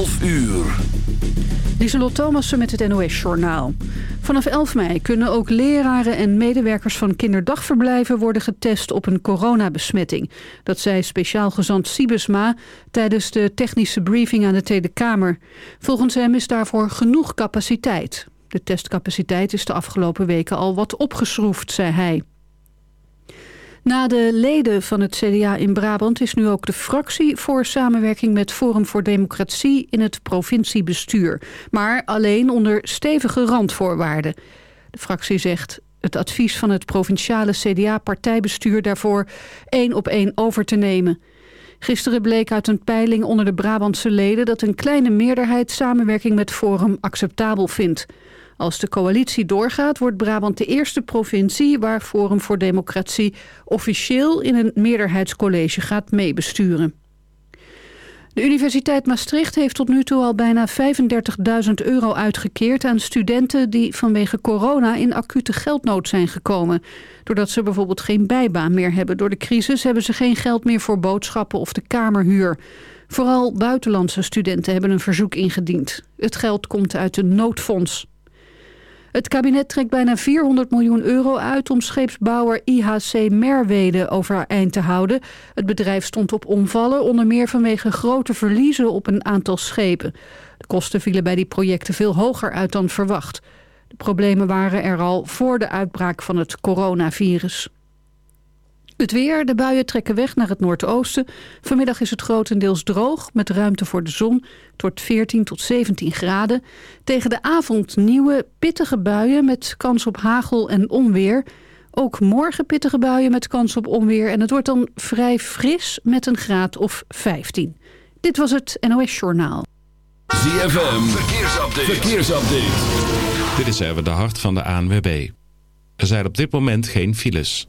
12 uur. Lieselot Thomassen met het NOS-journaal. Vanaf 11 mei kunnen ook leraren en medewerkers van kinderdagverblijven worden getest op een coronabesmetting. Dat zei speciaal gezant Siebesma tijdens de technische briefing aan de Tweede Kamer. Volgens hem is daarvoor genoeg capaciteit. De testcapaciteit is de afgelopen weken al wat opgeschroefd, zei hij. Na de leden van het CDA in Brabant is nu ook de fractie voor samenwerking met Forum voor Democratie in het provinciebestuur. Maar alleen onder stevige randvoorwaarden. De fractie zegt het advies van het provinciale CDA-partijbestuur daarvoor één op één over te nemen. Gisteren bleek uit een peiling onder de Brabantse leden dat een kleine meerderheid samenwerking met Forum acceptabel vindt. Als de coalitie doorgaat, wordt Brabant de eerste provincie... waar Forum voor Democratie officieel in een meerderheidscollege gaat meebesturen. De Universiteit Maastricht heeft tot nu toe al bijna 35.000 euro uitgekeerd aan studenten die vanwege corona in acute geldnood zijn gekomen. Doordat ze bijvoorbeeld geen bijbaan meer hebben door de crisis hebben ze geen geld meer voor boodschappen of de kamerhuur. Vooral buitenlandse studenten hebben een verzoek ingediend. Het geld komt uit een noodfonds. Het kabinet trekt bijna 400 miljoen euro uit om scheepsbouwer IHC Merwede overeind te houden. Het bedrijf stond op omvallen, onder meer vanwege grote verliezen op een aantal schepen. De kosten vielen bij die projecten veel hoger uit dan verwacht. De problemen waren er al voor de uitbraak van het coronavirus. Het weer, de buien trekken weg naar het noordoosten. Vanmiddag is het grotendeels droog, met ruimte voor de zon. tot 14 tot 17 graden. Tegen de avond nieuwe, pittige buien met kans op hagel en onweer. Ook morgen pittige buien met kans op onweer. En het wordt dan vrij fris met een graad of 15. Dit was het NOS Journaal. ZFM, verkeersupdate. verkeersupdate. Dit is even de hart van de ANWB. Er zijn op dit moment geen files.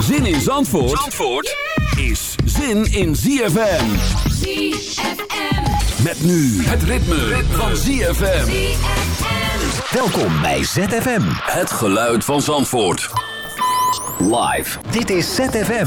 Zin in Zandvoort, Zandvoort is zin in ZFM. ZFM. Met nu het ritme, van ZFM. Welkom bij ZFM. Het geluid van Zandvoort. Live. Dit is ZFM.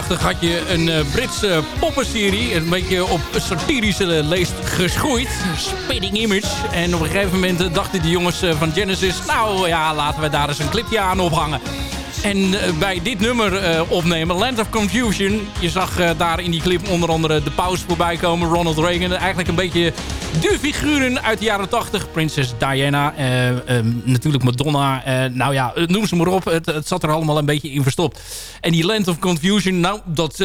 Jaren 80 had je een eh, Britse poppenserie. Een beetje op satirische leest geschoeid. Spinning Image. En op een gegeven moment eh, dachten die jongens eh, van Genesis... nou ja, laten we daar eens een clipje aan ophangen. En eh, bij dit nummer eh, opnemen, Land of Confusion... je zag eh, daar in die clip onder andere de paus voorbij komen... Ronald Reagan, eigenlijk een beetje de figuren uit de jaren 80. Prinses Diana, eh, eh, natuurlijk Madonna. eh, nou ja, eh, noem ze maar op. Het, het zat er allemaal een beetje in verstopt. En die Land of Confusion, nou, dat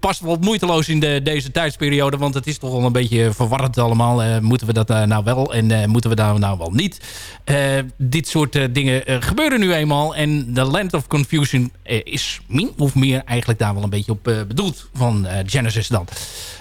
past wel moeiteloos in de, deze tijdsperiode... want het is toch wel een beetje verwarrend allemaal. Moeten we dat nou wel en moeten we daar nou wel niet? Dit soort dingen gebeuren nu eenmaal. En de Land of Confusion is min of meer eigenlijk daar wel een beetje op bedoeld van Genesis dan.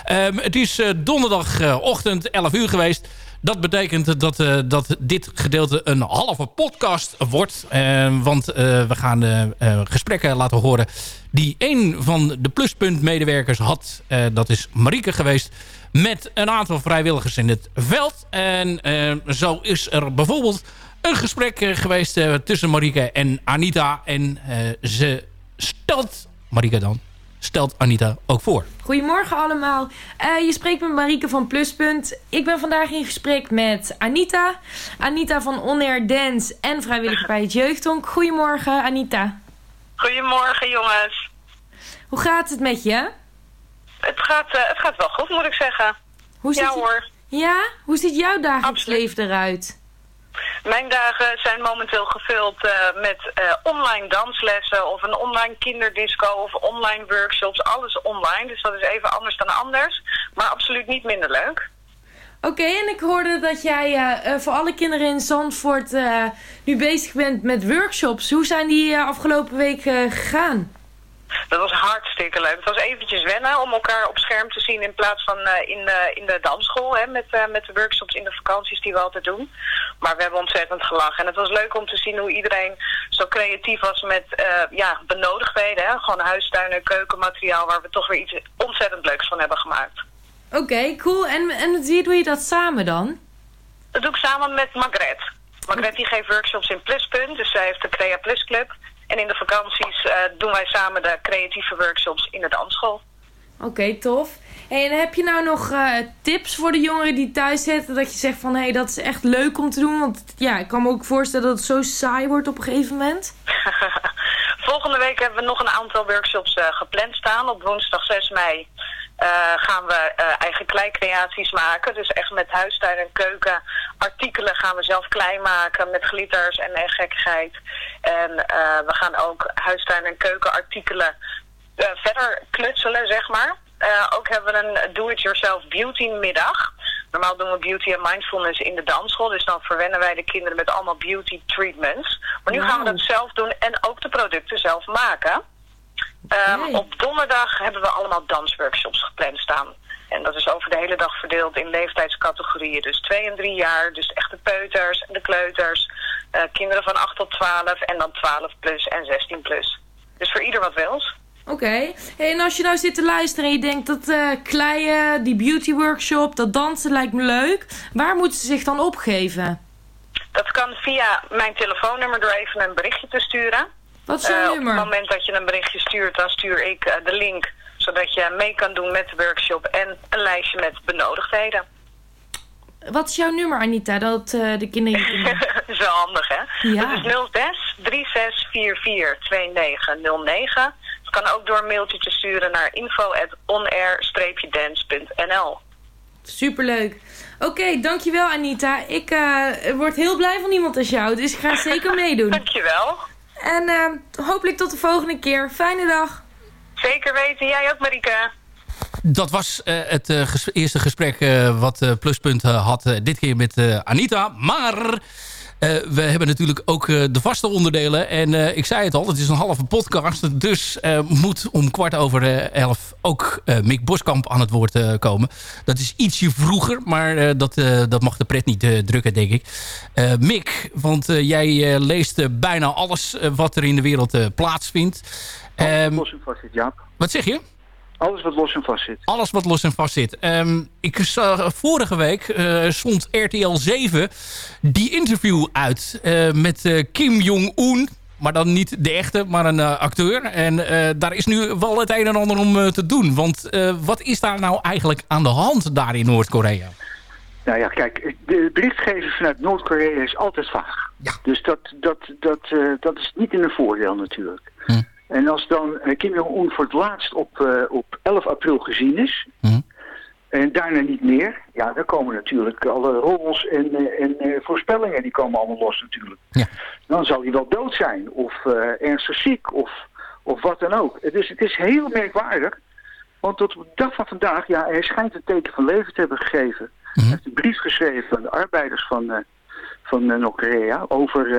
Ehm, het is donderdagochtend 11 uur geweest. Dat betekent dat, eh, dat dit gedeelte een halve podcast wordt. Eh, want eh, we gaan gesprekken laten horen die een van de pluspunt-medewerkers had. Dat is Marieke geweest met een aantal vrijwilligers in het veld. En zo is er bijvoorbeeld een gesprek geweest tussen Marieke en Anita. En ze stelt, Marieke dan, stelt Anita ook voor. Goedemorgen allemaal. Eh, je spreekt met Marieke van Pluspunt. Ik ben vandaag in gesprek met Anita. Anita van On Air Dance en vrijwilliger bij het Jeugdhonk. Goedemorgen Anita. Goedemorgen jongens. Hoe gaat het met je? Het gaat, eh, het gaat wel goed moet ik zeggen. Hoe ja ziet hoor. Ja? Hoe ziet jouw dagelijks leven eruit? Mijn dagen zijn momenteel gevuld eh, met eh, online danslessen of een online kinderdisco of online workshops. Alles online, dus dat is even anders dan anders. Maar absoluut niet minder leuk. Oké, en ik hoorde dat jij eh, voor alle kinderen in Zandvoort nu bezig bent met workshops. Hoe zijn die afgelopen week gegaan? Dat was hartstikke leuk. Het was eventjes wennen om elkaar op scherm te zien in plaats van eh, in, de, in de dansschool. Hè, met, eh, met de workshops in de vakanties die we altijd doen. Maar we hebben ontzettend gelachen. En het was leuk om te zien hoe iedereen zo creatief was met eh, ja, benodigdheden. Hè? Gewoon huistuin en keukenmateriaal waar we toch weer iets ontzettend leuks van hebben gemaakt. Oké, cool. En, en doe je dat samen dan? Dat doe ik samen met Margret. Margret die geeft workshops in Pluspunt, dus zij heeft de Crea Plus Club. En in de vakanties eh, doen wij samen de creatieve workshops in de dansschool. Oké, tof. Hey, en heb je nou nog eh, tips voor de jongeren die thuis zitten? Dat je zegt van, hé, hey, dat is echt leuk om te doen. Want ja, ik kan me ook voorstellen dat het zo saai wordt op een gegeven moment. Volgende week hebben we nog een aantal workshops eh, gepland staan. Op woensdag 6 mei gaan we eh, eigen kleicreaties maken. Dus echt met huistuin en keuken artikelen gaan we zelf klei maken met glitters en, en gekkigheid. En eh, we gaan ook huistuin en keukenartikelen eh, verder klutselen, zeg maar. Eh, ook hebben we een do-it-yourself beauty middag. Normaal doen we beauty en mindfulness in de dansschool. Dus dan verwennen wij de kinderen met allemaal beauty treatments. Maar nu gaan we dat zelf doen en ook de producten zelf maken. Ehm, Op donderdag hebben we allemaal dansworkshops gepland staan. En dat is over de hele dag verdeeld in leeftijdscategorieën. Dus 2 en 3 jaar, dus echt de peuters en de kleuters. eh, kinderen van 8 tot 12 en dan 12 plus en 16 plus. Dus voor ieder wat wils. Oké. Hey, en als je nou zit te luisteren en je denkt dat eh kleien, die beauty workshop, dat dansen lijkt me leuk. Waar moeten ze zich dan opgeven? Dat kan via mijn telefoonnummer door even een berichtje te sturen. Wat is jouw Eh, nummer? Op het moment dat je een berichtje stuurt, dan stuur ik eh, de link. Zodat je mee kan doen met de workshop en een lijstje met benodigdheden. Wat is jouw nummer, Anita? Dat eh, de kinderen... dat is wel handig, hè? Ja. Dat is 06 3644 2909. Het kan ook door een mailtje te sturen naar info dance.nl. Superleuk. Oké, dankjewel Anita. Ik word heel blij van iemand als jou, dus ik ga zeker meedoen. Dankjewel. En eh, hopelijk tot de volgende keer. Fijne dag. Zeker weten. Jij ook, Marike. Dat was eh, het eh, ges- eerste gesprek eh, wat eh, Pluspunt had. dit keer met eh, Anita. Maar we hebben natuurlijk ook eh, de vaste onderdelen. En eh, ik zei het al, het is een halve podcast. Dus eh, moet om kwart over eh, elf ook eh, Mick Boskamp aan het woord eh, komen. Dat is ietsje vroeger, maar eh, dat, eh, dat mag de pret niet eh, drukken, denk ik. Eh, Mick, want eh, jij eh, leest eh, bijna alles eh, wat er in de wereld eh, plaatsvindt. Jaap. wat zeg je? Alles wat los en vast zit. Alles wat los en vast zit. Ehm, ik zag vorige week eh, stond RTL 7 die interview uit eh, met eh, Kim Jong-un. maar dan niet de echte, maar een acteur. En daar is nu wel het een en ander om te doen. Want wat is daar nou eigenlijk aan de hand daar in Noord-Korea? Nou ja, kijk, de berichtgeving vanuit Noord-Korea is altijd vaag. Ja. Dus dat, dat, dat, dat is niet in een voordeel natuurlijk. Hm. En als dan eh, Kim Jong-un voor het laatst op, eh, op 11 april gezien is... Hm. en daarna niet meer... ja, dan komen natuurlijk alle roddels en, eh, en voorspellingen... die komen allemaal los natuurlijk. Ja. Dan zal hij wel dood zijn of ernstig ziek of, of wat dan ook. Dus het is heel merkwaardig... Want tot op de dag van vandaag, ja, hij schijnt een teken van leven te hebben gegeven. Hij heeft een brief geschreven aan de arbeiders van, eh, van eh, Noord-Korea over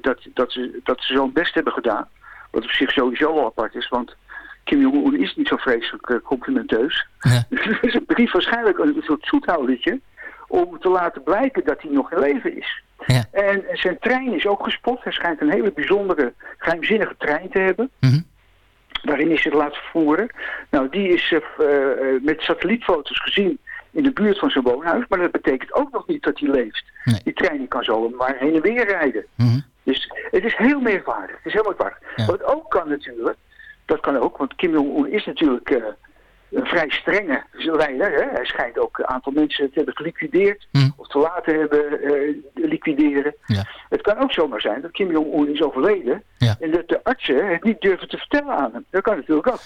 dat, dat, ze, dat ze zo'n best hebben gedaan. Wat op zich sowieso wel apart is, want Kim Jong-un is niet zo vreselijk eh, complimenteus. Dus het is een brief waarschijnlijk een soort zoethoudertje om te laten blijken dat hij nog in leven is. En zijn trein is ook gespot. Hij schijnt een hele bijzondere, geheimzinnige trein te hebben. Waarin is het laten vervoeren. Nou, die is eh, eh, met satellietfoto's gezien in de buurt van zijn woonhuis. Maar dat betekent ook nog niet dat hij leeft. Die trein kan zo maar heen en weer rijden. Dus het is heel merkwaardig. Het is heel merkwaardig. Wat ook kan natuurlijk, dat kan ook, want Kim Jong-un is natuurlijk eh, een vrij strenge leider. Hè? Hij schijnt ook een aantal mensen te hebben geliquideerd of te laten hebben eh, liquideren. Het kan ook zomaar zijn dat Kim Jong-un is overleden en dat de artsen het niet durven te vertellen aan hem. Dat kan natuurlijk ook.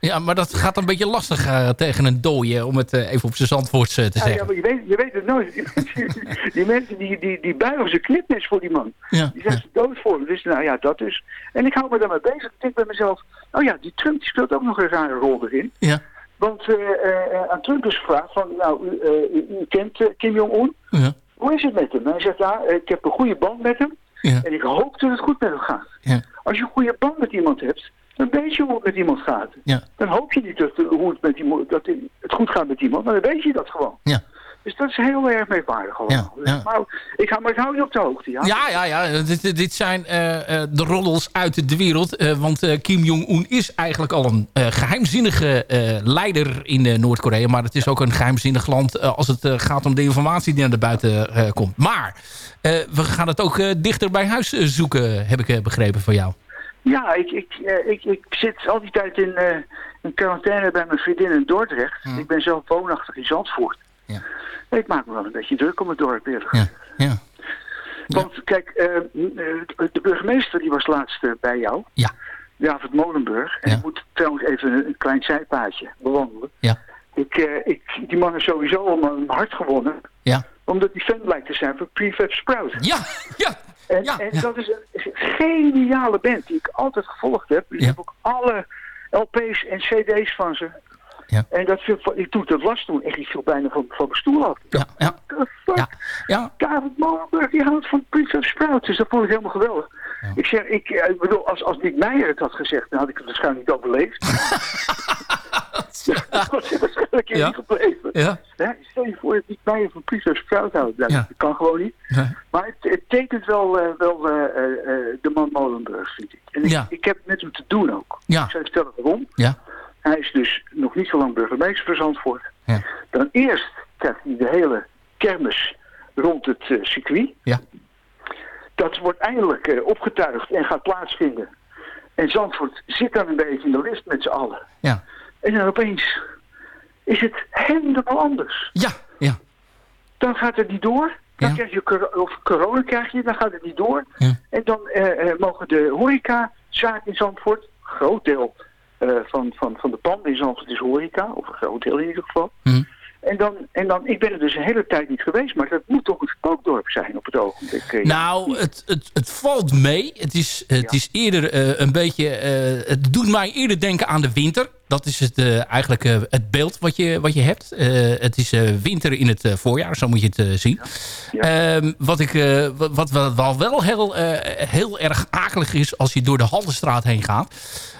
Ja, maar dat gaat een beetje lastig eh, tegen een dooie, om het eh, even op zijn zandwoords eh, te Ja, zeggen. ja, maar je weet, je weet het nooit. Die, mensen die, die, die buigen ze knipmes voor die man. Ja. Die zijn ze dood voor hem. Dus nou ja, dat dus. En ik hou me daarmee bezig. Ik denk bij mezelf, oh ja, die Trump die speelt ook nog een rare rol erin. Ja. Want eh, eh, aan Trump is gevraagd van, nou, u, eh, u, kent Kim Jong-un. Ja. Hoe is het met hem? En hij zegt, ja, ik heb een goede band met hem. Ja. En ik hoop dat het goed met hem gaat. Ja. Als je een goede band met iemand hebt, dan weet je hoe het met iemand gaat. Dan hoop je niet dat, hoe het, met iemand, dat het goed gaat met iemand, maar dan weet je dat gewoon. Ja. Dus dat is heel erg merkwaardig allemaal. Dus, ja. Maar, ik, hou, maar ik hou je op de hoogte, ja? Ja, ja, ja. Dit, dit zijn eh, eh, de roddels uit de wereld. Eh, want eh, Kim Jong-un is eigenlijk al een eh, geheimzinnige eh, leider in eh, Noord-Korea. Maar het is ook een geheimzinnig land als het eh, gaat om de informatie die naar de buiten eh, komt. Maar eh, we gaan het ook eh, dichter bij huis zoeken, heb ik begrepen van jou. Ja, ik, ik, eh, ik, ik zit al die tijd in, eh, in quarantaine bij mijn vriendin in Dordrecht. Ik ben zelf woonachtig in Zandvoort. Ja. Ik maak me wel een beetje druk om het dorp, eerlijk Ja. ja. Want kijk, eh, de burgemeester die was laatst eh, bij jou. Ja. David Molenburg. En ik moet trouwens even een, een klein zijpaadje bewandelen. Ja. Ik, eh, ik, die man is sowieso om mijn hart gewonnen. Ja. Omdat hij fan blijkt te zijn van Prefab Sprout. Ja, ja. En, en dat is een, is een geniale band die ik altijd gevolgd heb. Ik heb ook alle LP's en CD's van ze. Ja. En dat viel, ik toen dat las toen, echt, ik viel bijna van, van mijn stoel af. Ja, ja. Fuck? Ja. David Molenburg, die houdt van Prefab Sprout. Dus dat vond ik helemaal geweldig. Ik zeg, ik, eh, ik bedoel, als, als Nick Meijer het had gezegd, dan had ik het waarschijnlijk niet overleefd. dat was waarschijnlijk in Ja. niet gebleven. Ja. Ja, stel je voor dat Nick Meijer van Prefab Sprout houdt. Nou, Ja. Dat kan gewoon niet. Ja. Maar het, het tekent wel, eh, wel eh, de man Molenburg, vind ik. En ik, Ja. ik heb met hem te doen ook. Ja. Ik je vertellen waarom. Ja. Hij is dus nog niet zo lang burgemeester van Zandvoort. Ja. Dan eerst krijgt hij de hele kermis rond het eh, circuit. Ja. Dat wordt eindelijk eh, opgetuigd en gaat plaatsvinden. En Zandvoort zit dan een beetje in de list met z'n allen. Ja. En dan opeens is het helemaal anders. Ja, ja. Dan gaat het niet door. Dan krijg je of corona krijg je, dan gaat het niet door. En dan eh, mogen de horecazaken in Zandvoort, groot deel van, van, van de panden in Zandvoort is horeca, of een groot deel in ieder geval. En dan, en dan, ik ben er dus een hele tijd niet geweest, maar dat moet toch een spookdorp zijn op het ogenblik. eh, Nou, het, het, het valt mee. Het is, het is eerder eh, een beetje... eh, het doet mij eerder denken aan de winter. Dat is het, eh, eigenlijk eh, het beeld wat je, wat je hebt. Eh, het is eh, winter in het eh, voorjaar, zo moet je het eh, zien. Ehm, wat, ik, eh, wat, wat wel- heel, eh, heel erg akelig is als je door de Haldenstraat heen gaat.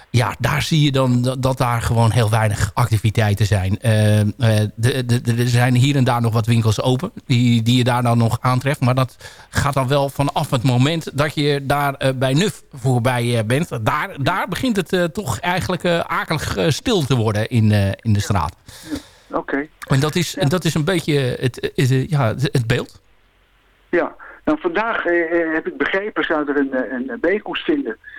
Ja, daar zie je dan dat, dat daar gewoon heel weinig activiteiten zijn. Eh, de- er zijn hier en daar nog wat winkels open die, die je daar dan nog aantreft. Maar dat gaat dan wel vanaf het moment dat je daar eh, bij NUF voorbij eh, bent. Daar, daar begint het eh, toch eigenlijk eh, akelig eh, stil te worden in, eh, in de straat. Oké. En dat is, dat is een beetje het, ja, het, beeld. Ja, Nou, vandaag eh, eh, heb ik begrepen, zou er een, eh, een bijeenkomst vinden eh, eh, eh,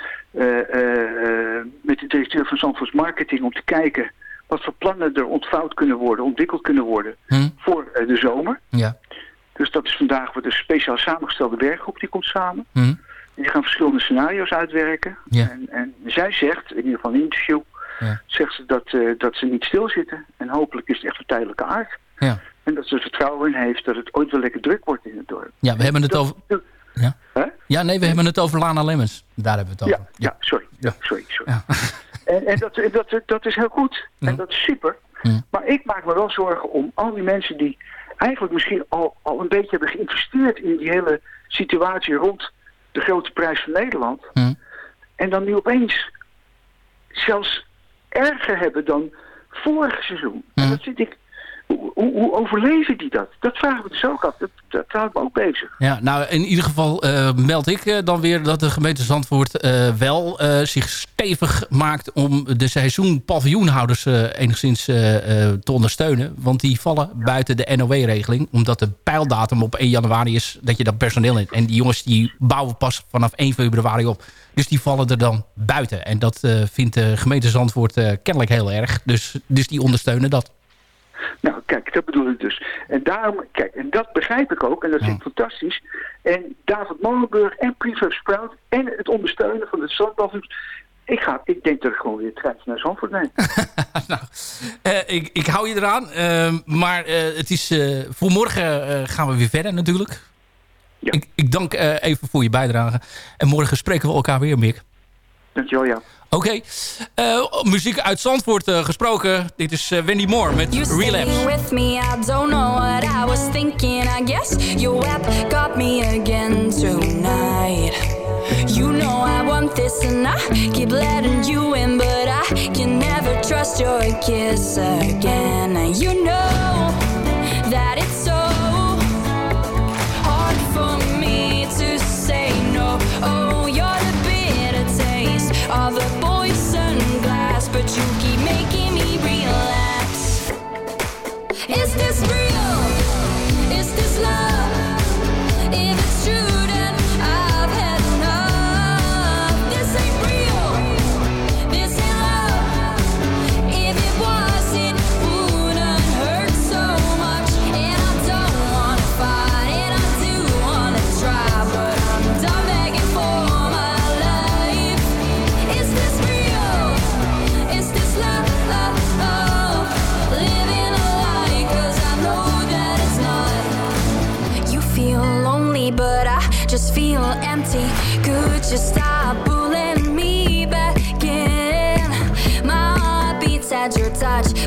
met de directeur van Zandvoorts Marketing om te kijken wat voor plannen er ontvouwd kunnen worden, ontwikkeld kunnen worden voor eh, de zomer. Ja. Dus dat is vandaag wordt een speciaal samengestelde werkgroep die komt samen. Hm. Die gaan verschillende scenario's uitwerken. Ja. En, en zij zegt, in ieder geval in een interview, Ja. zegt ze dat, eh, dat ze niet stilzitten. En hopelijk is het echt van tijdelijke aard. Ja. En dat ze er vertrouwen in heeft dat het ooit wel lekker druk wordt in het dorp. Ja, we hebben het over... Ja. ja, nee, we hebben het over Lana Lemmens. Daar hebben we het over. Ja, ja sorry. Ja, sorry, sorry. En, en dat, dat, dat is heel goed. En dat is super. Maar ik maak me wel zorgen om al die mensen die eigenlijk misschien al, al een beetje hebben geïnvesteerd in die hele situatie rond de grote prijs van Nederland. En dan nu opeens zelfs erger hebben dan vorig seizoen. En dat zit ik. Hoe, overleven die dat? Dat vragen we dus ook af. Dat, dat houdt me ook bezig. Ja, nou in ieder geval eh, meld ik eh, dan weer dat de gemeente Zandvoort eh, wel zich stevig maakt om de seizoen paviljoenhouders enigszins te ondersteunen. Want die vallen buiten de NOW-regeling. Omdat de pijldatum op 1 januari is dat je dat personeel hebt. En die jongens die bouwen pas vanaf 1 februari op. Dus die vallen er dan buiten. En dat vindt de gemeente Zandvoort kennelijk heel erg. Dus, dus die ondersteunen dat. Nou, kijk, dat bedoel ik dus. En daarom, kijk, en dat begrijp ik ook, en dat vind ik fantastisch. En David Molenburg en Prefab Sprout en het ondersteunen van de zandbalvloed. Ik, ga, ik denk dat ik gewoon weer treintje naar Zandvoort neem. Eh, ik, ik hou je eraan. eh, maar eh, het is, eh, voor morgen gaan we weer verder natuurlijk. Ik, ik dank even voor je bijdrage. En morgen spreken we elkaar weer, Mick. Dankjewel, ja. Oké. Eh, muziek uit Zandvoort eh, gesproken. Dit is eh, Wendy Moore met You Relapse. with me, I don't know what I was thinking. I guess your app got me again tonight. You know I want this and I keep letting you in, but I can never trust your kiss again. You know this real?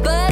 But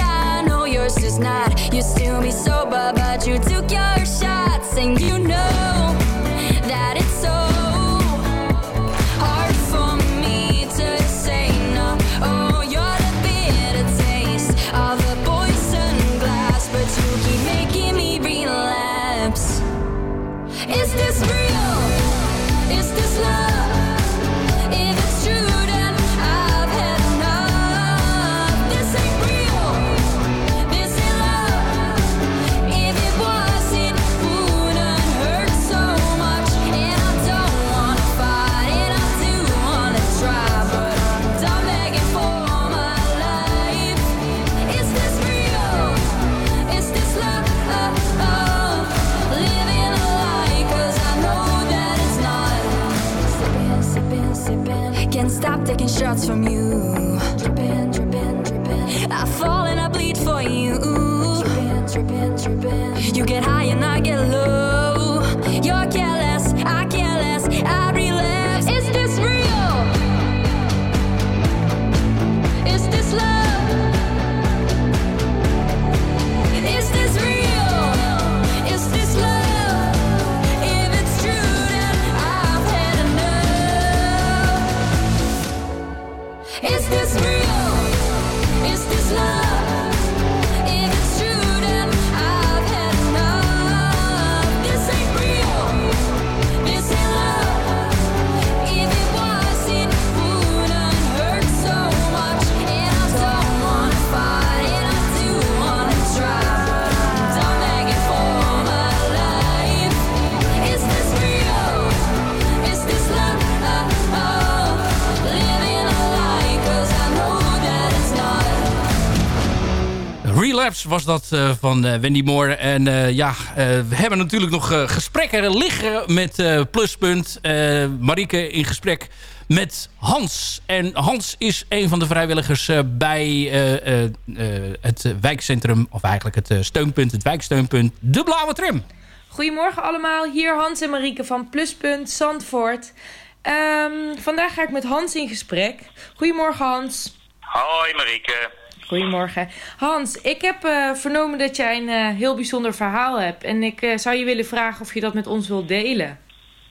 Was dat eh, van eh, Wendy Moore. En eh, ja, eh, we hebben natuurlijk nog eh, gesprekken liggen met eh, Pluspunt. Eh Marieke in gesprek met Hans. En Hans is een van de vrijwilligers eh, bij eh, eh, eh, het wijkcentrum... of eigenlijk het steunpunt, het wijksteunpunt De Blauwe Tram. Goedemorgen allemaal, hier Hans en Marieke van Pluspunt Zandvoort. Ehm, vandaag ga ik met Hans in gesprek. Goedemorgen Hans. Hoi Marieke. Goedemorgen. Hans, ik heb eh, vernomen dat jij een eh, heel bijzonder verhaal hebt. En ik eh, zou je willen vragen of je dat met ons wilt delen.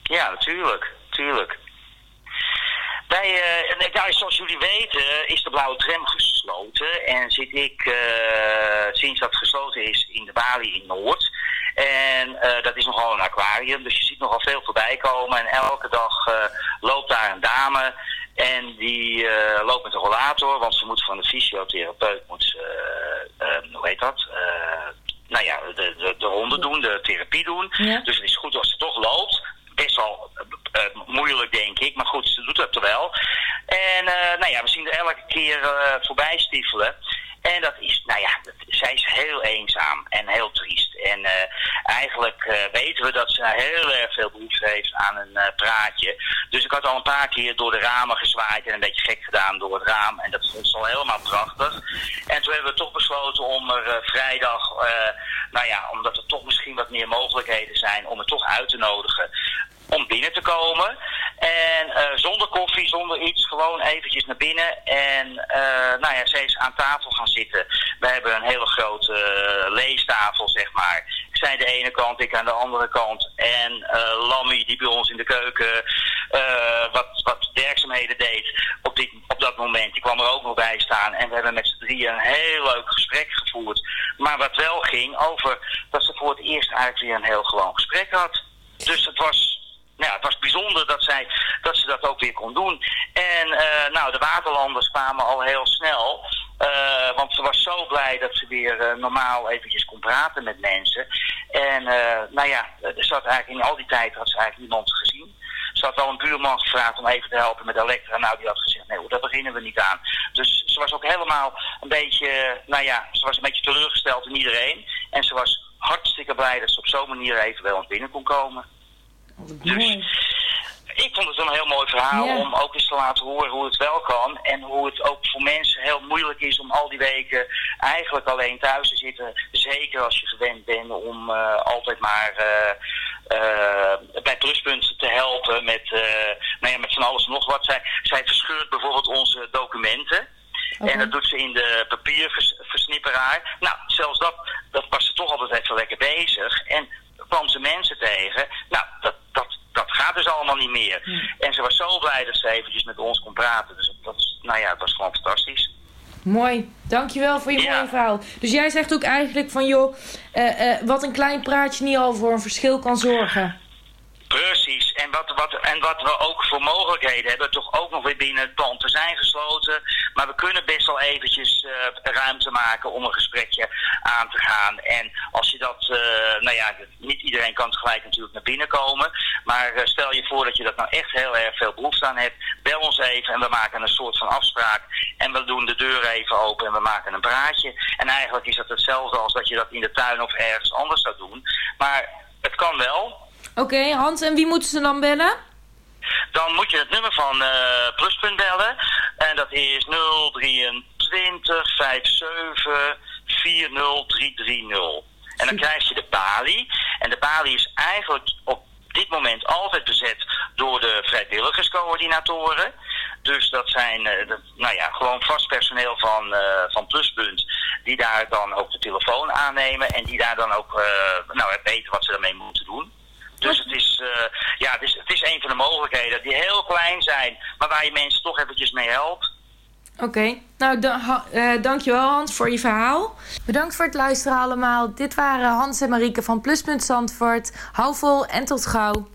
Ja, natuurlijk. Natuurlijk. Bij, nou, zoals jullie weten is de blauwe tram gesloten. En zit ik sinds dat gesloten is in de Bali in Noord. En dat is nogal een aquarium, dus je ziet nogal veel voorbij komen. En elke dag loopt daar een dame. En die eh, loopt met een rollator, want ze moet van de fysiotherapeut, moet ze, eh, eh, hoe heet dat? Eh, nou ja, de, de, de ronde doen, de therapie doen. Ja. Dus het is goed als ze toch loopt. Best wel moeilijk, denk ik. Maar goed, ze doet dat wel. En nou ja, we zien er elke keer voorbij stiefelen. En dat is, nou ja, dat- zij is heel eenzaam en heel triest. En eh, eigenlijk eh, weten we dat ze heel erg veel behoefte heeft aan een eh, praatje. Dus ik had al een paar keer door de ramen gezwaaid en een beetje gek gedaan door het raam. En dat vond ze al helemaal prachtig. En toen hebben we toch besloten om er vrijdag, nou ja, omdat er toch misschien wat meer mogelijkheden zijn, om er toch uit te nodigen om binnen te komen. En eh, zonder koffie, zonder iets, gewoon eventjes naar binnen. En eh, nou ja, ze is aan tafel gaan zitten. We hebben een hele grote eh, leestafel, zeg maar. Zij de ene kant, ik aan de andere kant. En eh Lammy, die bij ons in de keuken wat, wat werkzaamheden deed op, dit, op dat moment. Die kwam er ook nog bij staan. En we hebben met z'n drieën een heel leuk gesprek gevoerd. Maar wat wel ging over dat ze voor het eerst eigenlijk weer een heel gewoon gesprek had. Dus het was nou, het was bijzonder dat, zij, dat ze dat ook weer kon doen. En eh, nou, de waterlanders kwamen al heel snel. eh, want ze was zo blij dat ze weer eh, normaal eventjes kon praten met mensen. En nou ja, er zat eigenlijk in al die tijd had ze eigenlijk niemand gezien. Ze had al een buurman gevraagd om even te helpen met Elektra. Nou, die had gezegd, nee, daar beginnen we niet aan. Dus ze was ook helemaal een beetje, nou ja, ze was een beetje teleurgesteld in iedereen. En ze was hartstikke blij dat ze op zo'n manier even bij ons binnen kon komen. Dus ik vond het een heel mooi verhaal Ja. om ook eens te laten horen hoe het wel kan. En hoe het ook voor mensen heel moeilijk is om al die weken eigenlijk alleen thuis te zitten. Zeker als je gewend bent om eh, altijd maar eh, eh, bij pluspunten te helpen met, nou ja, met van alles en nog wat. Zij, zij verscheurt bijvoorbeeld onze documenten. En dat doet ze in de papierversnipperaar. Nou, zelfs dat, dat was ze toch altijd even lekker bezig. En kwam ze mensen tegen. Nou, dat, dat, dat gaat dus allemaal niet meer. En ze was zo blij dat ze eventjes met ons kon praten. Dus dat, is- nou ja, het was gewoon fantastisch. Mooi, dankjewel voor je mooie verhaal. Dus jij zegt ook eigenlijk van joh, eh, eh, wat een klein praatje niet al voor een verschil kan zorgen. Precies. En wat, wat, en wat we ook voor mogelijkheden hebben, toch ook nog weer binnen het pand. We zijn gesloten, maar we kunnen best wel eventjes eh, ruimte maken om een gesprekje aan te gaan. En als je dat, eh, nou ja, niet iedereen kan tegelijk natuurlijk naar binnen komen. Maar eh, stel je voor dat je dat nou echt heel erg veel behoefte aan hebt. Bel ons even en we maken een soort van afspraak. En we doen de deur even open en we maken een praatje. En eigenlijk is dat hetzelfde als dat je dat in de tuin of ergens anders zou doen. Maar het kan wel. Oké, Hans, en wie moeten ze dan bellen? Dan moet je het nummer van eh, Pluspunt bellen. En dat is 023 57 40330. En dan krijg je de balie. En de balie is eigenlijk op dit moment altijd bezet door de vrijwilligerscoördinatoren. Dus dat zijn eh, dat, nou ja, gewoon vast personeel van, eh, van Pluspunt. Die daar dan ook de telefoon aannemen. En die daar dan ook nou, weten wat ze daarmee moeten doen. Dus het is, eh, ja, het, is, het is een van de mogelijkheden die heel klein zijn, maar waar je mensen toch eventjes mee helpt. Oké, nou da eh, dankjewel Hans voor je verhaal. Bedankt voor het luisteren allemaal. Dit waren Hans en Marieke van Pluspunt Zandvoort. Hou vol en tot gauw.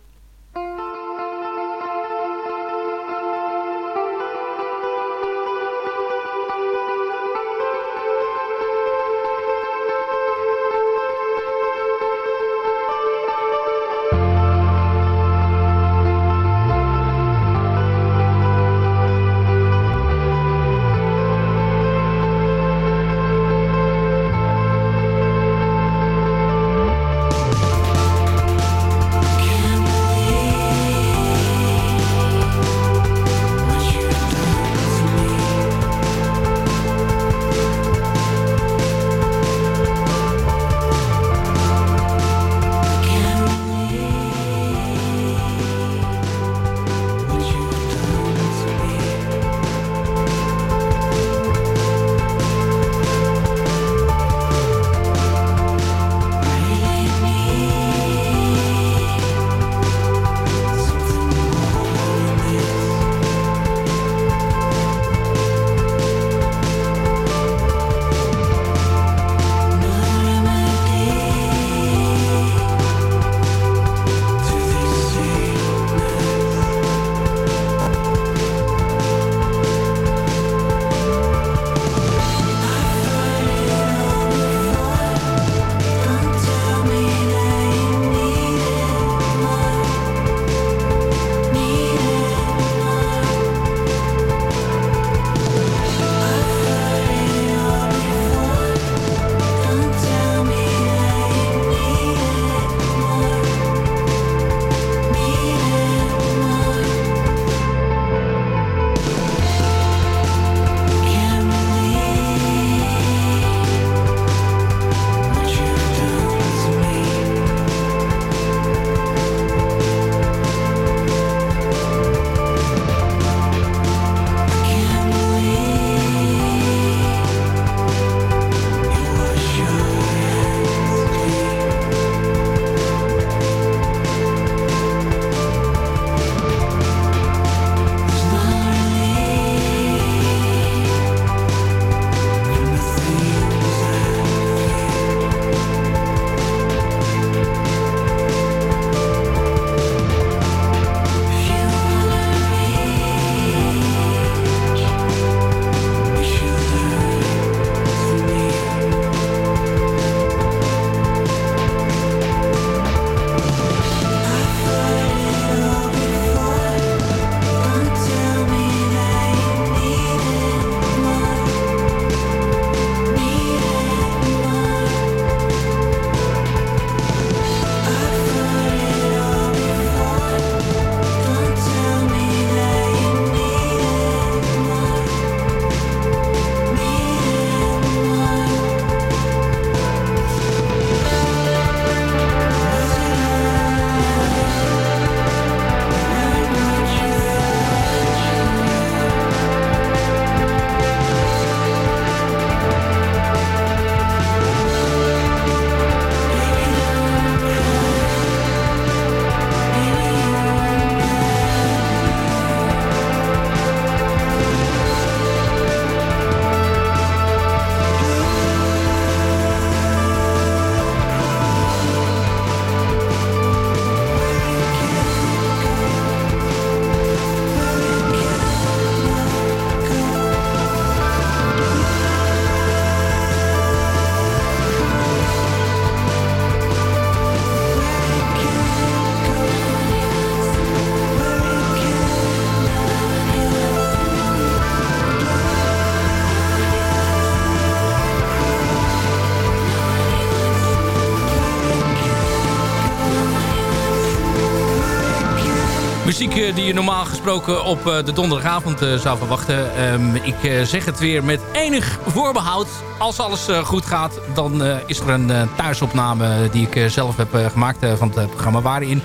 Eh, die je normaal gesproken op eh, de donderdagavond eh, zou verwachten. Ehm, ik zeg het weer met enig voorbehoud. Als alles goed gaat, dan is er een thuisopname die ik zelf heb gemaakt van het programma. Waarin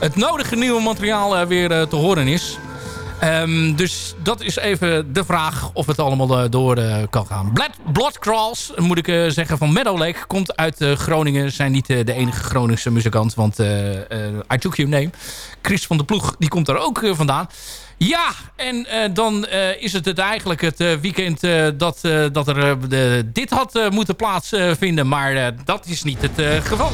het nodige nieuwe materiaal weer te horen is. Ehm, dus dat is even de vraag of het allemaal eh, door eh, kan gaan. Blood, Blood Crawls, moet ik eh, zeggen, van Meadow Lake. Komt uit Groningen. Zijn niet de enige Groningse muzikant. Want I Took Your Name. Chris van der Ploeg, die komt er ook vandaan. Ja, en dan is het, het eigenlijk het weekend dat, dat er de- dit had moeten plaatsvinden. maar dat is niet het geval.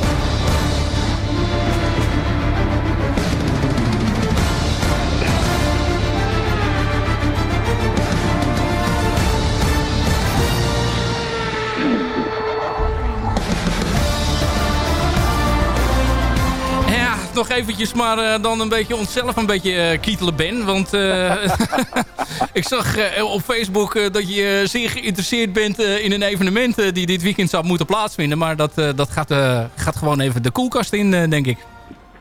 Nog eventjes maar eh, dan een beetje onszelf een beetje eh, kietelen ben. Want eh, ik zag op Facebook dat je zeer geïnteresseerd bent in een evenement die dit weekend zou moeten plaatsvinden. Maar dat, dat gaat, gaat gewoon even de koelkast in, denk ik.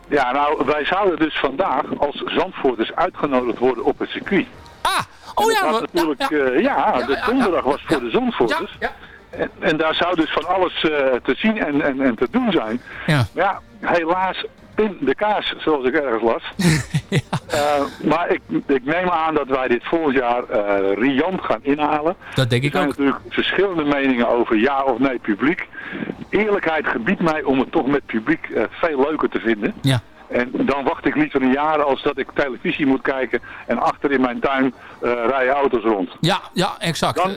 Ja, nou, wij zouden dus vandaag als Zandvoorters uitgenodigd worden op het circuit. Ah, oh ja. Dat natuurlijk, eh, ja, de donderdag was voor de Zandvoorters. Ja, En, en daar zou dus van alles te zien en, en, en te doen zijn. Ja. Maar ja, helaas in de kaas, zoals ik ergens las. Eh, maar ik, ik neem aan dat wij dit volgend jaar eh, riant gaan inhalen. Dat denk ik er zijn ook. natuurlijk verschillende meningen over ja of nee publiek. Eerlijkheid gebiedt mij om het toch met publiek eh, veel leuker te vinden. Ja. En dan wacht ik liever een jaar als dat ik televisie moet kijken en achter in mijn tuin eh, rijden auto's rond. Ja, ja exact. Eh,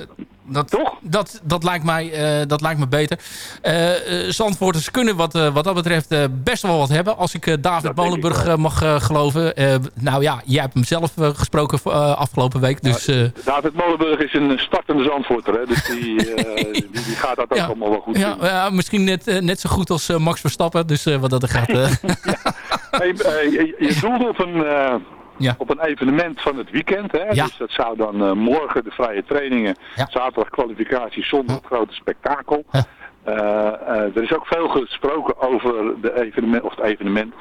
dat, Toch? Dat, dat, lijkt mij, eh, dat lijkt me beter. Eh, Zandvoorters kunnen wat, wat dat betreft best wel wat hebben. Als ik David Molenburg mag geloven. Nou ja, jij hebt hem zelf gesproken afgelopen week. Dus eh, David Molenburg is een startende zandvoorter, hè? dus die, die, die gaat dat ook allemaal wel goed ja, misschien net, net zo goed als Max Verstappen. Dus wat dat er gaat... eh, Hey, je, je doelde op een, eh, Ja. op een evenement van het weekend. Hè? Ja. Dus dat zou dan eh, morgen de vrije trainingen, zaterdag kwalificatie, zondag het grote spektakel. Er is ook veel gesproken over de evenement, of het evenement.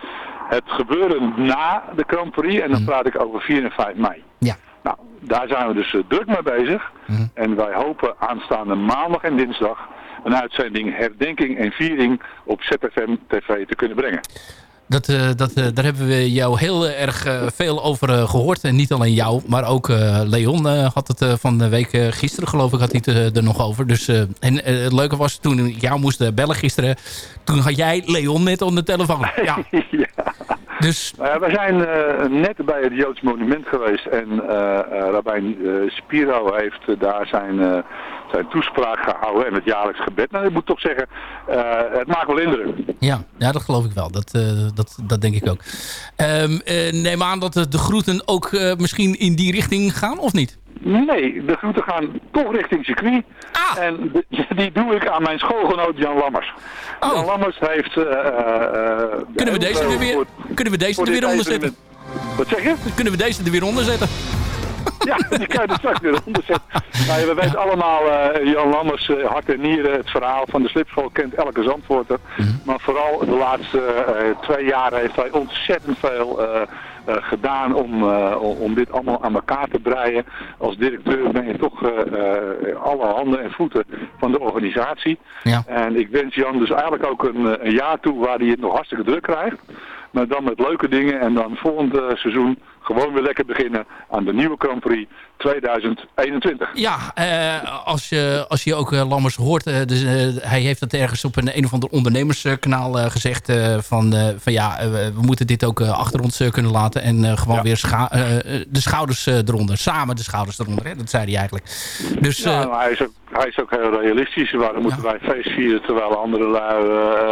Het gebeuren na de Grand Prix en dan praat ik over 4 en 5 mei. Ja. Nou, daar zijn we dus druk mee bezig. En wij hopen aanstaande maandag en dinsdag een uitzending herdenking en viering op ZFM TV te kunnen brengen. Dat, eh, dat, eh, daar hebben we jou heel erg eh, veel over eh, gehoord. En niet alleen jou, maar ook Leon had het van de week gisteren, geloof ik, had hij het er nog over. Dus, en het leuke was, toen ik jou moest bellen gisteren, toen had jij Leon net op de telefoon. Ja. Dus... Nou ja, we zijn net bij het Joods monument geweest en Rabijn Spiro heeft daar zijn, zijn toespraak gehouden en het jaarlijks gebed. Nou, ik moet toch zeggen, eh, het maakt wel indruk. Ja, ja, dat geloof ik wel. Dat, eh, dat, dat denk ik ook. Ehm, eh, neem aan dat de, groeten ook eh, misschien in die richting gaan, of niet? Nee, de groeten gaan toch richting circuit. En de- die doe ik aan mijn schoolgenoot Jan Lammers. Jan Lammers heeft... eh, eh, eh, Kunnen we deze er weer, voor- kunnen we deze er weer onder zetten? Wat zeg je? Kunnen we deze er weer onder zetten? Ja, die kan je er straks weer onder zetten. Nou, ja, we weten allemaal, eh, Jan Lammers, eh, hart en nieren, het verhaal van de slipschool kent elke Zandvoorter. Maar vooral de laatste eh, twee jaar heeft hij ontzettend veel gedaan om, om- dit allemaal aan elkaar te breien. Als directeur ben je toch alle handen en voeten van de organisatie. Ja. En ik wens Jan dus eigenlijk ook een, een jaar toe waar hij het nog hartstikke druk krijgt. Maar dan met leuke dingen en dan volgend seizoen gewoon weer lekker beginnen aan de nieuwe Grand Prix 2021. Ja, eh, als, je, als je ook eh, Lammers hoort, eh, dus, eh, hij heeft het ergens op een, een of ander ondernemerskanaal eh, gezegd eh, van, eh, van ja, eh, we moeten dit ook eh, achter ons eh, kunnen laten en eh, gewoon weer scha- eh, eh, de schouders eh, eronder, samen de schouders eronder, hè? dat zei hij eigenlijk. Dus ja, eh, maar hij, is ook, hij is ook heel realistisch. Waarom moeten wij feest vieren terwijl andere lui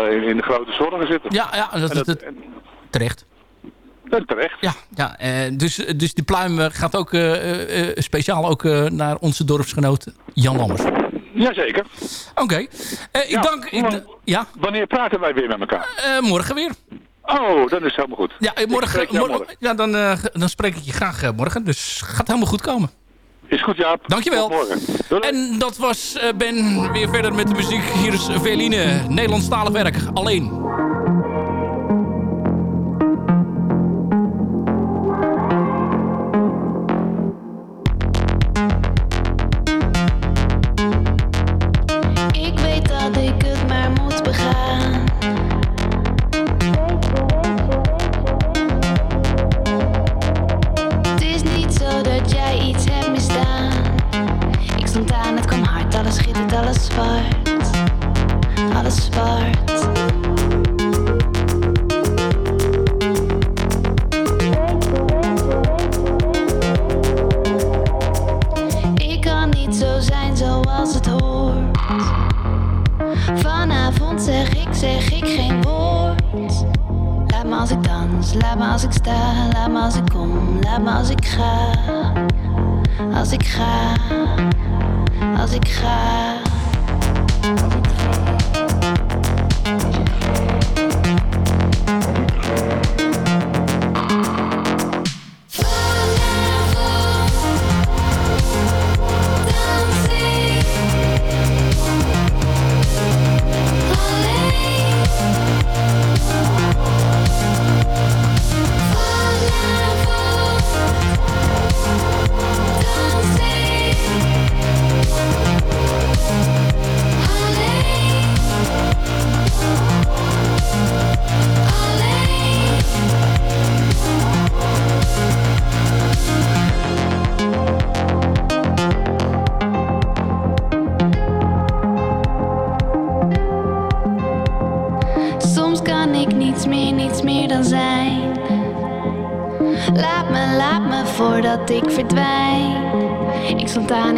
eh, in, in de grote zorgen zitten? ja, ja dat, En dat. En terecht. Ja, ja eh, dus, dus die pluim eh, gaat ook eh, speciaal ook naar onze dorpsgenoot Jan Lammers. Jazeker. Oké. Ik dank... Ik, ja? Wanneer praten wij weer met elkaar? Morgen weer. Oh, dat is helemaal goed. Ja, morgen, morgen, ja dan, dan spreek ik je graag morgen. Dus gaat helemaal goed komen. Is goed, Jaap. Dankjewel. Tot morgen. En dat was Ben weer verder met de muziek. Hier is Veline, Nederlandstalig werk, alleen.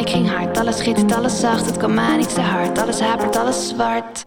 Ik ging hard, alles schittert, alles zacht. Het kwam aan, iets te hard, alles hapert, alles zwart.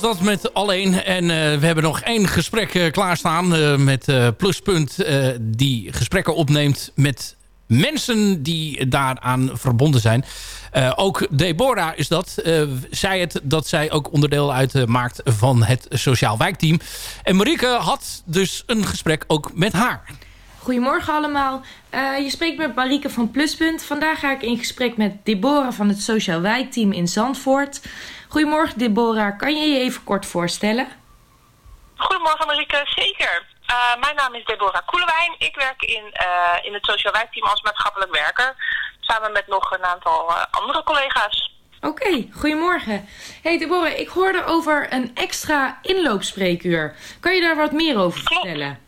Was dat met Alleen. En eh, we hebben nog één gesprek eh, klaarstaan eh, met Pluspunt... die gesprekken opneemt met mensen die daaraan verbonden zijn. Ook Deborah is dat. Zei het dat zij ook onderdeel uitmaakt van het Sociaal Wijkteam. En Marieke had dus een gesprek ook met haar. Goedemorgen allemaal. Je spreekt met Marieke van Pluspunt. Vandaag ga ik in gesprek met Deborah van het Sociaal Wijkteam in Zandvoort. Goedemorgen Deborah, kan je je even kort voorstellen? Goedemorgen Marieke, zeker. Eh, mijn naam is Deborah Koelewijn. Ik werk in, eh, in het Sociaal Wijkteam als maatschappelijk werker. Samen met nog een aantal eh, andere collega's. Oké, goedemorgen. Hey Deborah, ik hoorde over een extra inloopspreekuur. Kan je daar wat meer over vertellen?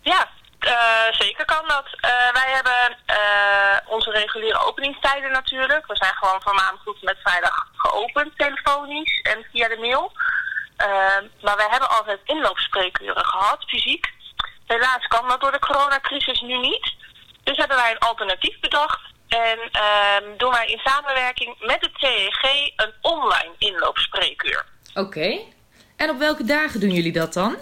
Ja, eh, zeker kan dat. Eh, wij hebben eh, onze reguliere openingstijden natuurlijk. We zijn gewoon van maandag tot met vrijdag geopend, telefonisch en via de mail. Eh, maar wij hebben altijd inloopspreekuren gehad, fysiek. Helaas kan dat door de coronacrisis nu niet. Dus hebben wij een alternatief bedacht. En ehm, doen wij in samenwerking met het CEG een online inloopspreekuur. Oké. En op welke dagen doen jullie dat dan?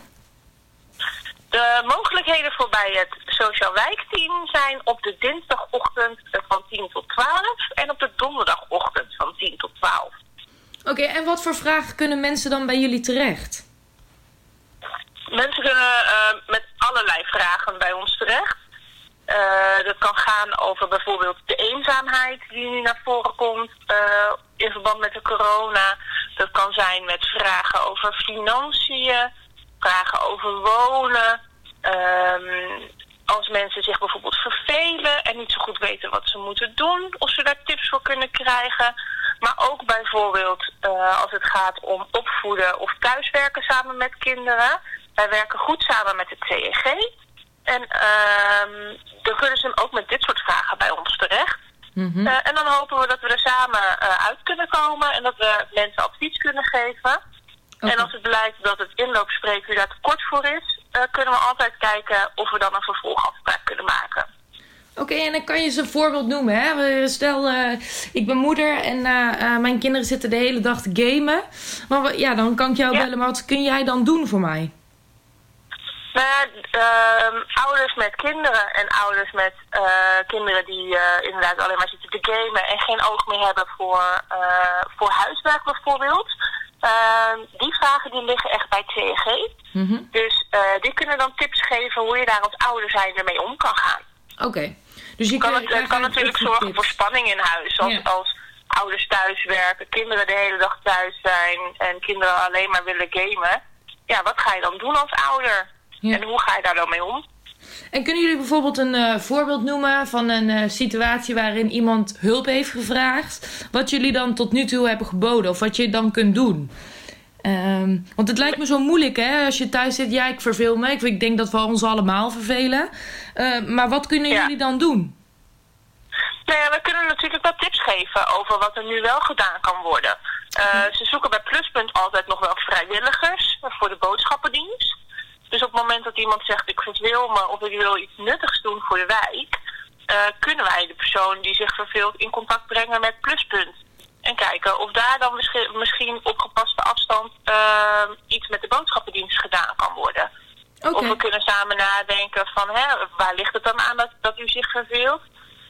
De mogelijkheden voor bij het Sociaal Wijkteam zijn op de dinsdagochtend van 10 tot 12 en op de donderdag Oké, en wat voor vragen kunnen mensen dan bij jullie terecht? Mensen kunnen eh, met allerlei vragen bij ons terecht. Eh, dat kan gaan over bijvoorbeeld de eenzaamheid die nu naar voren komt eh, in verband met de corona. Dat kan zijn met vragen over financiën, vragen over wonen. Ehm, als mensen zich bijvoorbeeld vervelen en niet zo goed weten wat ze moeten doen, of ze daar tips voor kunnen krijgen. Maar ook bijvoorbeeld eh, als het gaat om opvoeden of thuiswerken samen met kinderen. Wij werken goed samen met het CEG. En ehm dan kunnen ze ook met dit soort vragen bij ons terecht. Mhm. Eh, en dan hopen we dat we er samen eh, uit kunnen komen en dat we mensen advies kunnen geven. En als het blijkt dat het inloopspreekuur daar te kort voor is, eh, kunnen we altijd kijken of we dan een vervolgafspraak kunnen maken. Oké, en dan kan je eens een voorbeeld noemen. Hè? Stel, eh, ik ben moeder en eh, mijn kinderen zitten de hele dag te gamen. Maar ja, dan kan ik jou bellen. Maar wat kun jij dan doen voor mij? Nou ehm, ouders met kinderen en ouders met kinderen die inderdaad alleen maar zitten te gamen en geen oog meer hebben voor, voor huiswerk bijvoorbeeld. Ehm, die vragen die liggen echt bij het CEG. Dus eh, die kunnen dan tips geven hoe je daar als ouder zijn ermee om kan gaan. Oké. Dus je kan, het, kan natuurlijk zorgen tips. voor spanning in huis. Als, Ja. als ouders thuis werken, kinderen de hele dag thuis zijn en kinderen alleen maar willen gamen. Ja, wat ga je dan doen als ouder? En hoe ga je daar dan mee om? En kunnen jullie bijvoorbeeld een eh, voorbeeld noemen van een eh, situatie waarin iemand hulp heeft gevraagd? Wat jullie dan tot nu toe hebben geboden of wat je dan kunt doen? Ehm, want het lijkt me zo moeilijk hè, als je thuis zit. Ja, ik verveel me. Ik, ik denk dat we ons allemaal vervelen. Eh, maar wat kunnen jullie dan doen? Nou ja, we kunnen natuurlijk wel tips geven over wat er nu wel gedaan kan worden. Ze zoeken bij Pluspunt altijd nog wel vrijwilligers voor de boodschappendienst. Dus op het moment dat iemand zegt ik verveel me of ik wil iets nuttigs doen voor de wijk, eh, kunnen wij de persoon die zich verveelt in contact brengen met Pluspunt. En kijken of daar dan misschien, misschien op gepaste afstand eh, iets met de boodschappendienst gedaan kan worden. Of we kunnen samen nadenken van hè, waar ligt het dan aan dat, dat u zich verveelt?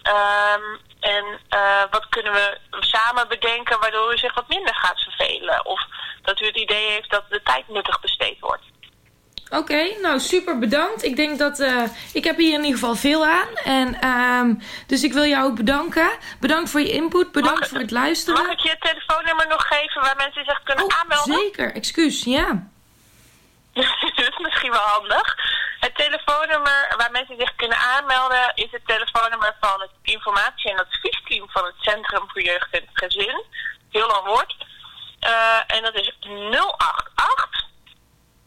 Ehm, en eh, wat kunnen we samen bedenken waardoor u zich wat minder gaat vervelen? Of dat u het idee heeft dat de tijd nuttig besteed wordt. Oké, nou super bedankt. Ik denk dat eh, ik heb hier in ieder geval veel aan. En, ehm, dus ik wil jou ook bedanken. Bedankt voor je input. Bedankt voor het luisteren. Mag ik je telefoonnummer nog geven waar mensen zich kunnen aanmelden? Zeker, excuus, ja. dat is misschien wel handig. Het telefoonnummer waar mensen zich kunnen aanmelden is het telefoonnummer van het informatie- en adviesteam van het Centrum voor Jeugd en Gezin. Heel lang woord. Eh, en dat is 088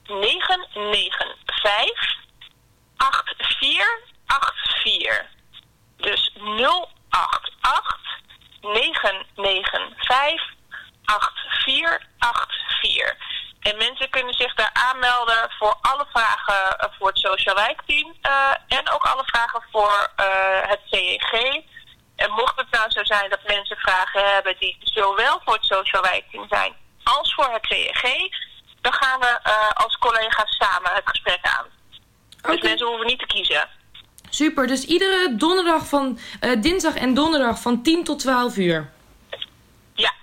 995 8484. Dus 088 995 8484. En mensen kunnen zich daar aanmelden voor alle vragen eh, voor het Social Wijkteam eh, en ook alle vragen voor eh, het CEG. En mocht het nou zo zijn dat mensen vragen hebben die zowel voor het Social Wijkteam zijn als voor het CEG, dan gaan we eh, als collega's samen het gesprek aan. Dus mensen hoeven niet te kiezen. Super, dus iedere donderdag van, eh, dinsdag en donderdag van 10 tot 12 uur. Ja.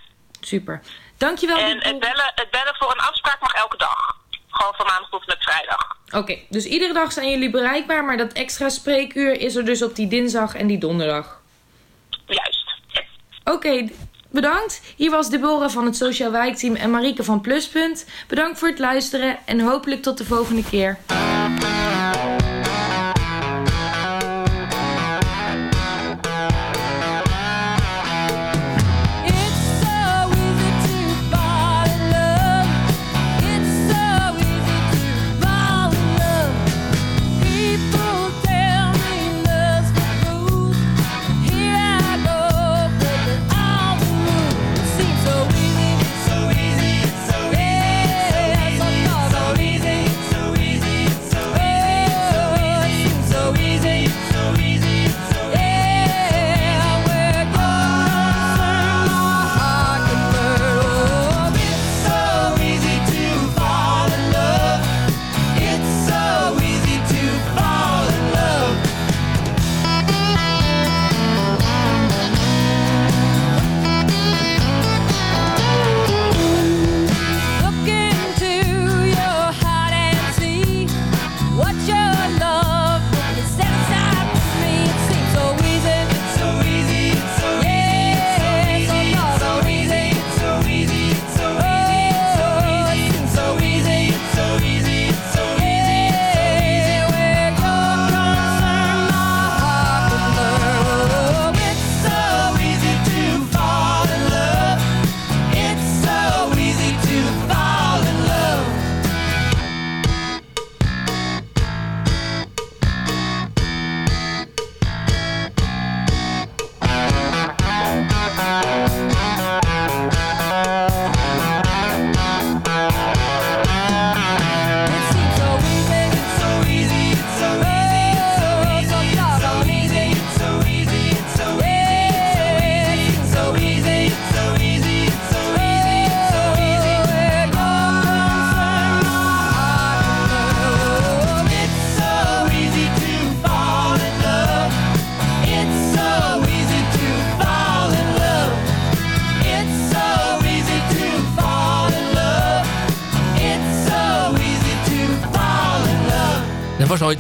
Super. Dankjewel. En het bellen, het bellen voor een afspraak mag elke dag. Gewoon van maandag tot en met vrijdag. Oké, dus iedere dag zijn jullie bereikbaar, maar dat extra spreekuur is er dus op die dinsdag en die donderdag. Juist. Oké, bedankt. Hier was Deborah van het Sociaal Wijkteam en Marieke van Pluspunt. Bedankt voor het luisteren en hopelijk tot de volgende keer.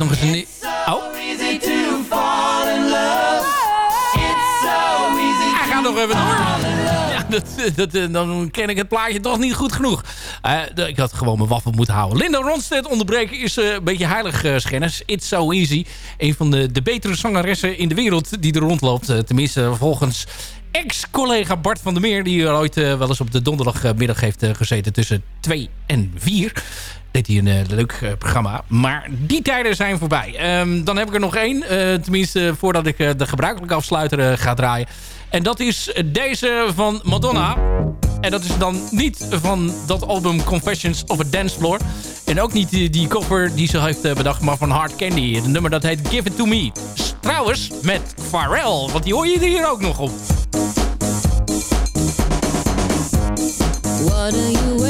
nog eens een... Oh. Hij gaat nog even door. Ja, dat, dat, eh, dan ken ik het plaatje toch niet goed genoeg. Eh, ik had gewoon mijn waffel moeten houden. Linda Ronstedt onderbreken is eh, een beetje heilig schennis. It's so easy. Een van de, de betere zangeressen in de wereld die er rondloopt. tenminste, volgens ex-collega Bart van der Meer... die ooit wel eens op de donderdagmiddag heeft gezeten tussen 2 en 4 deed hij een eh, leuk eh, programma. Maar die tijden zijn voorbij. Ehm, dan heb ik er nog één. Eh, tenminste, voordat ik de gebruikelijke afsluiter ga draaien. En dat is deze van Madonna. En dat is dan niet van dat album Confessions of a Dance Floor. En ook niet die, die cover die ze heeft bedacht, maar van Hard Candy. Het nummer dat heet Give It To Me. Trouwens, met Pharrell, want die hoor je hier ook nog op. What are you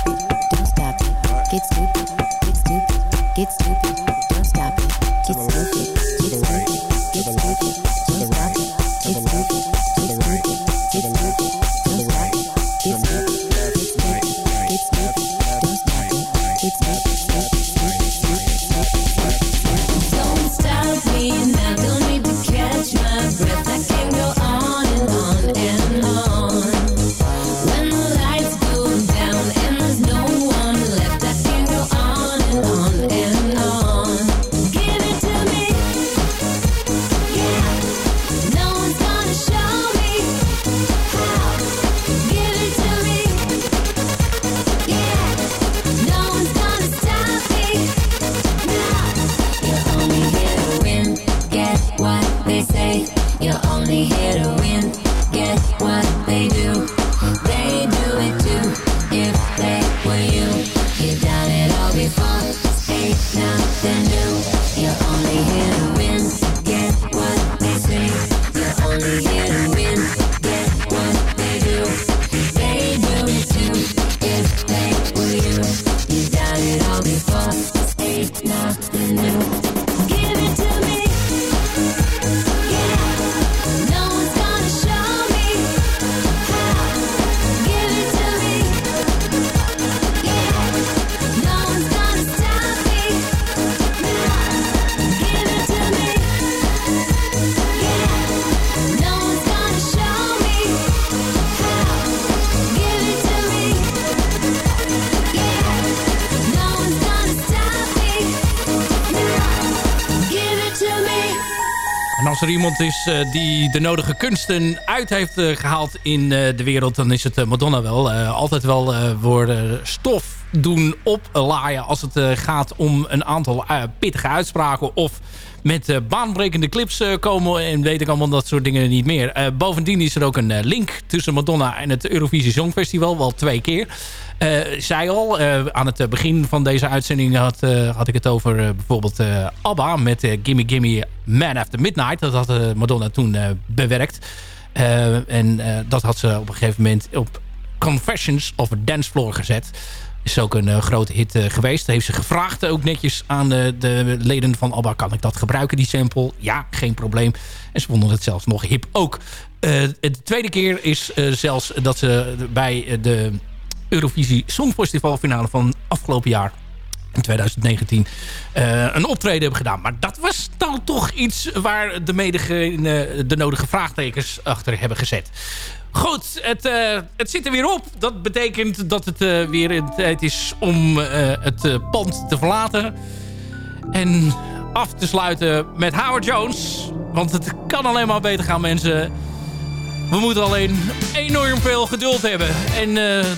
als er iemand is eh, die de nodige kunsten uit heeft eh, gehaald in eh, de wereld... dan is het Madonna wel. Altijd wel worden stof doen oplaaien als het gaat om een aantal pittige uitspraken... of met eh, baanbrekende clips eh, komen en weet ik allemaal dat soort dingen niet meer. Eh, bovendien is er ook een link tussen Madonna en het Eurovisie Songfestival, wel twee keer. Zij al, aan het begin van deze uitzending had, had ik het over bijvoorbeeld ABBA met Gimme Gimme Man After Midnight. Dat had Madonna toen bewerkt. En dat had ze op een gegeven moment op Confessions of a Dance Floor gezet. Is ook een eh, grote hit eh, geweest. Heeft ze gevraagd ook netjes aan de, de leden van ABBA... kan ik dat gebruiken, die sample? Ja, geen probleem. En ze vonden het zelfs nog hip ook. Eh, de tweede keer is eh, zelfs dat ze bij eh, de Eurovisie Songfestival finale van afgelopen jaar in 2019 eh, een optreden hebben gedaan. Maar dat was dan toch iets waar de, medige, eh, de nodige vraagtekens achter hebben gezet. Goed, het, eh, het zit er weer op. Dat betekent dat het eh, weer een tijd is om eh, het pand te verlaten. En af te sluiten met Howard Jones. Want het kan alleen maar beter gaan, mensen. We moeten alleen enorm veel geduld hebben. En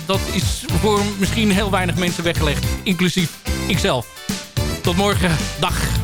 dat is voor misschien heel weinig mensen weggelegd. Inclusief ikzelf. Tot morgen. Dag.